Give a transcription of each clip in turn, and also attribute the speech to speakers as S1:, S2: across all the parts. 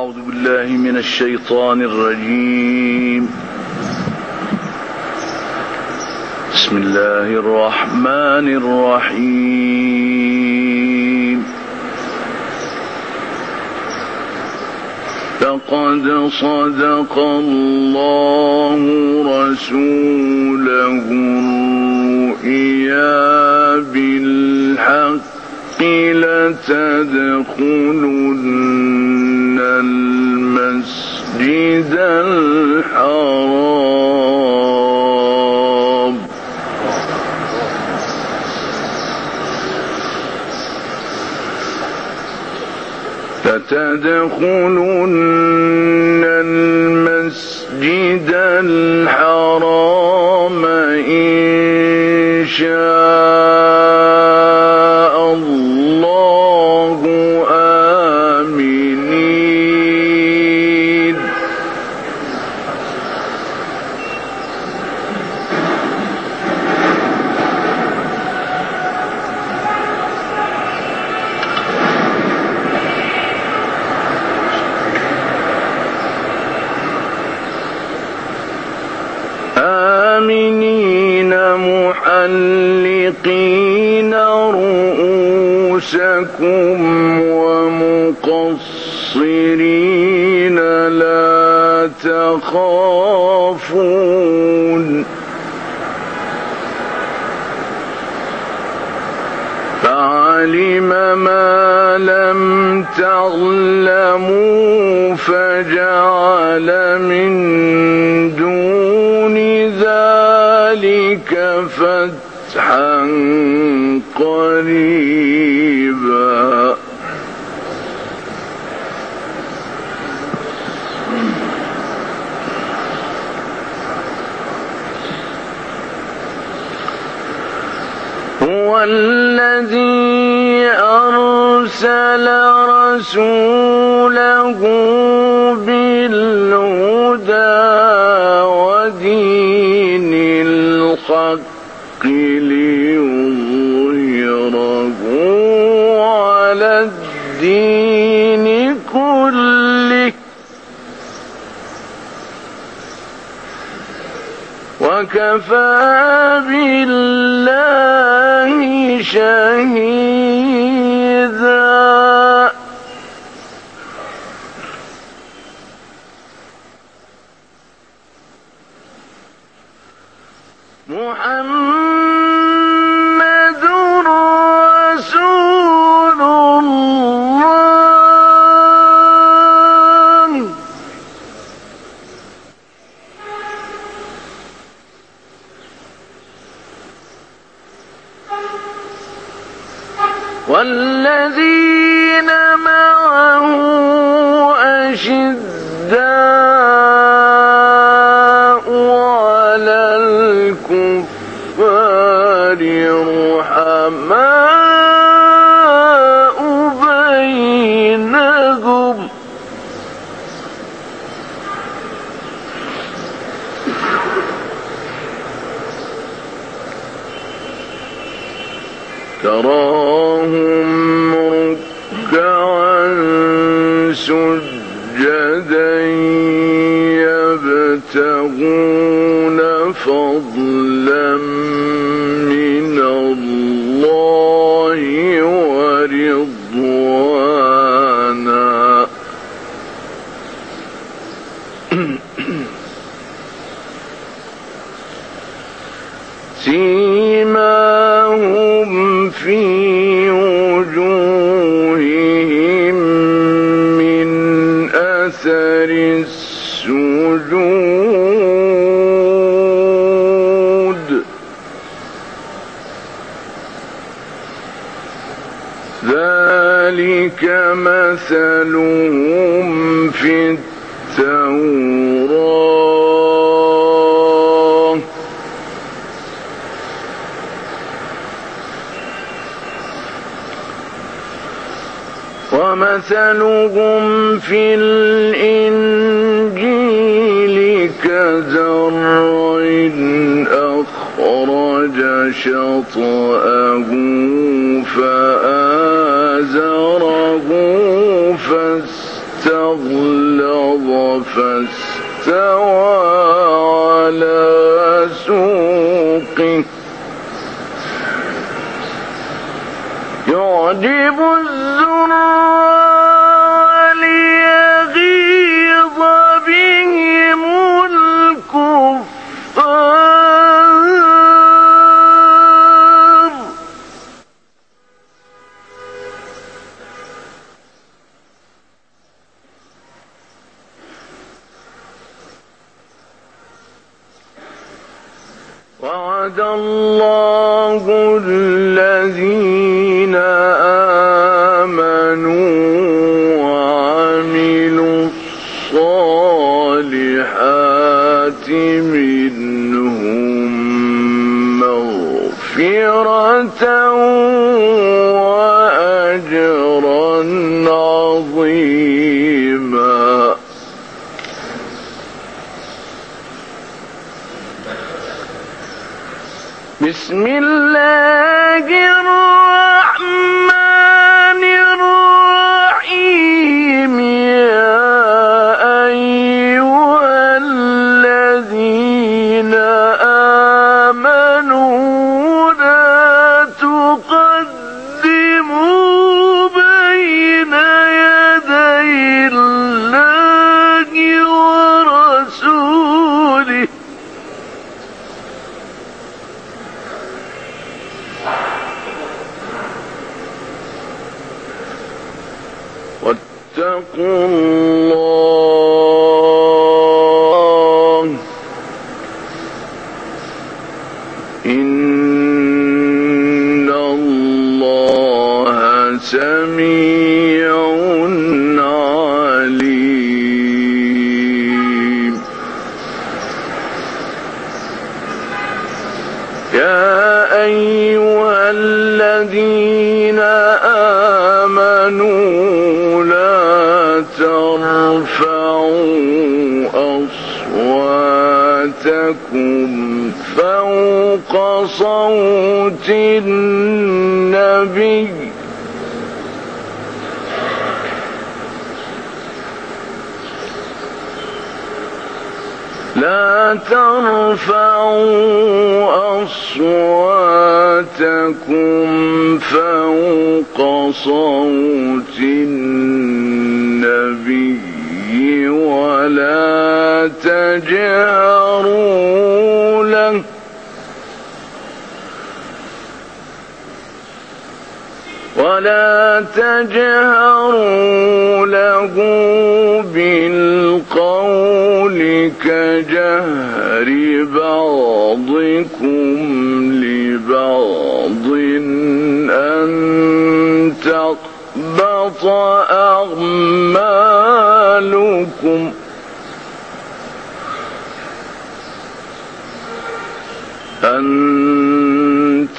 S1: أعوذ بالله من الشيطان الرجيم. بسم الله الرحمن الرحيم. لقد صدق الله رسوله الرؤيا بالحق لتدخلن المسجد ومقصرين لا تخافون. فعلم ما لم تعلموا فجعل من دون ذلك فتحا قريبا. الذي أرسل رسوله بالهدى ودين الحق ليظهره على الدين وكفى بالله شهيدا تراهم شطأه فآزره فاستغلظ فاستوى على سوقه. يعجب وعد الله بسم الله الرحمن واتقوا الله ترفعوا أصواتكم فوق صوت النبي. لا ترفعوا أصواتكم فوق صوت النبي. ولا تجهروا له. ولا تجهروا له بالقول كجهر بعضكم لبعض أن تحبط أعمالكم أن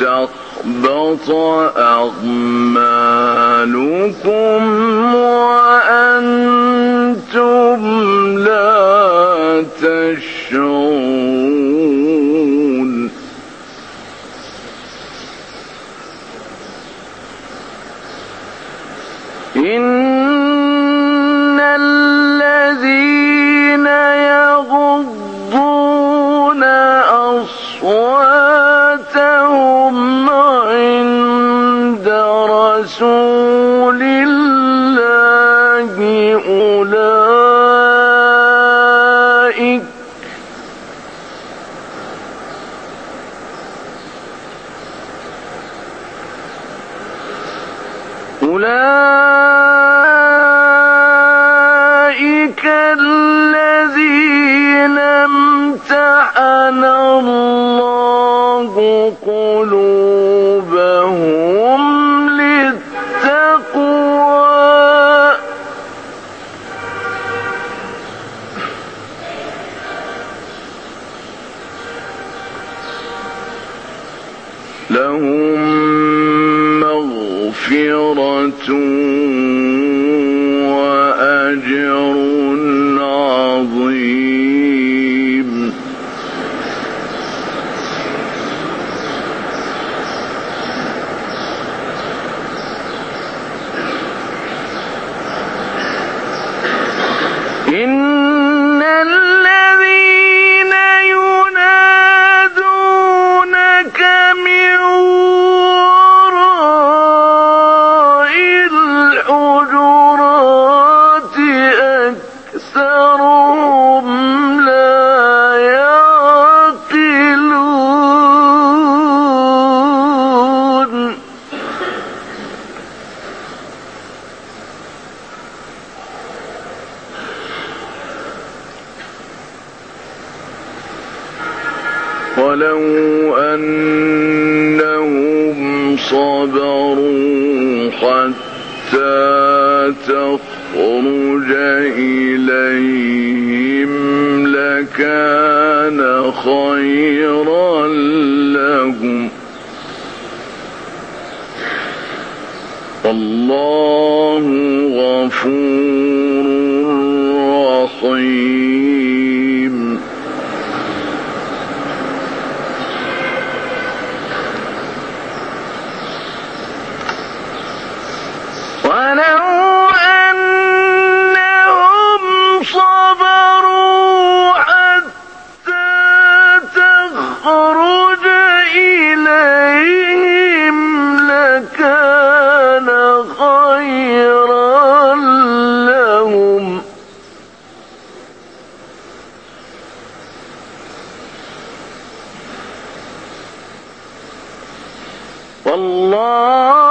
S1: تحبط أعمالكم وأنتم أولئك الله غفور والله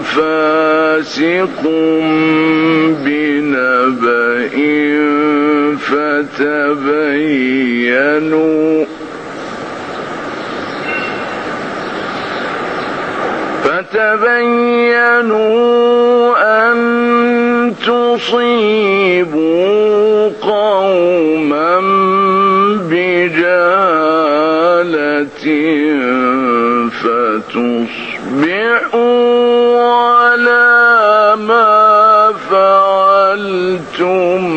S1: فاسق بنبأ فتبينوا فتبينوا كنتم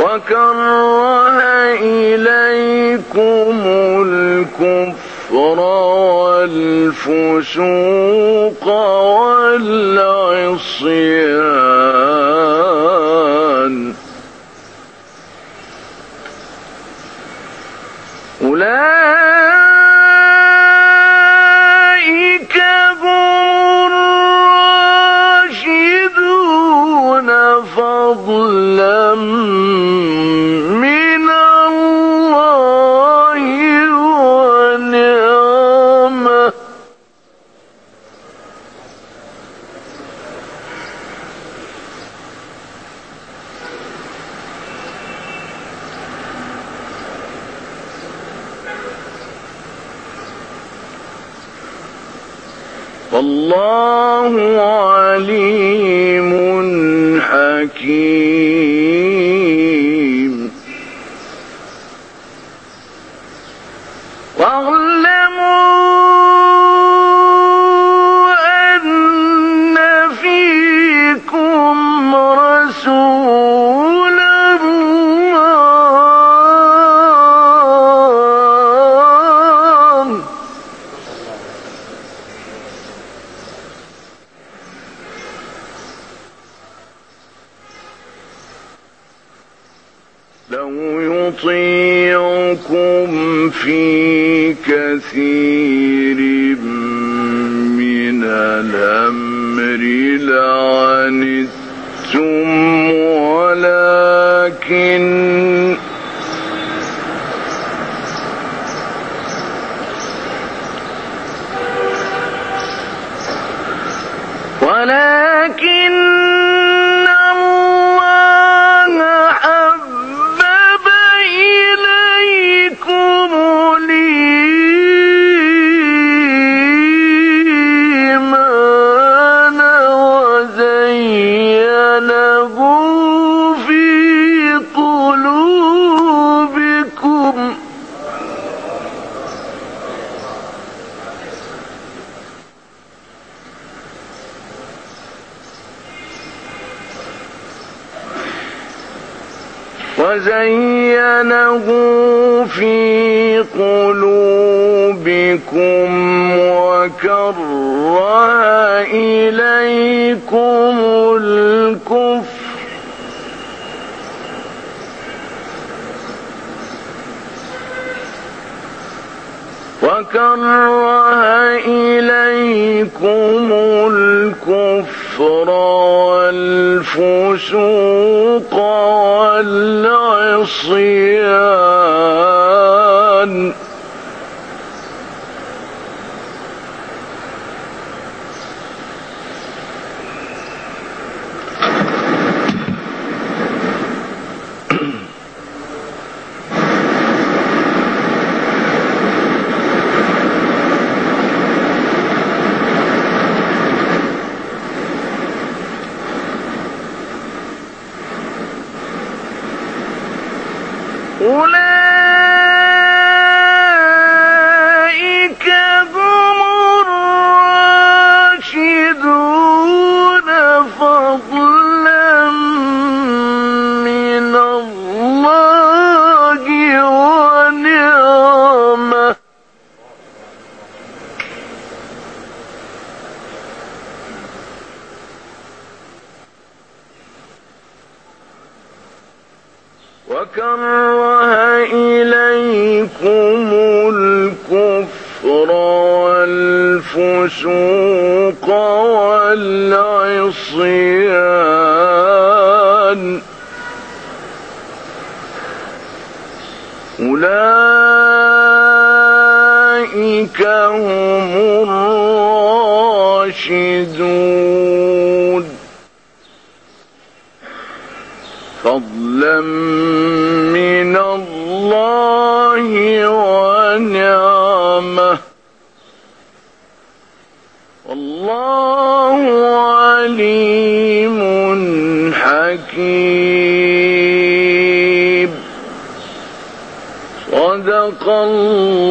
S1: وكره إليكم الكفر والفسوق والعصيان أولئك والله عليم حكيم. مكن وزينه في قلوبكم وكره إليكم الكفر. وكره إليكم الكفر والفسوق والعصيان أولئك هم الراشدون. فضلا الظَّنُّ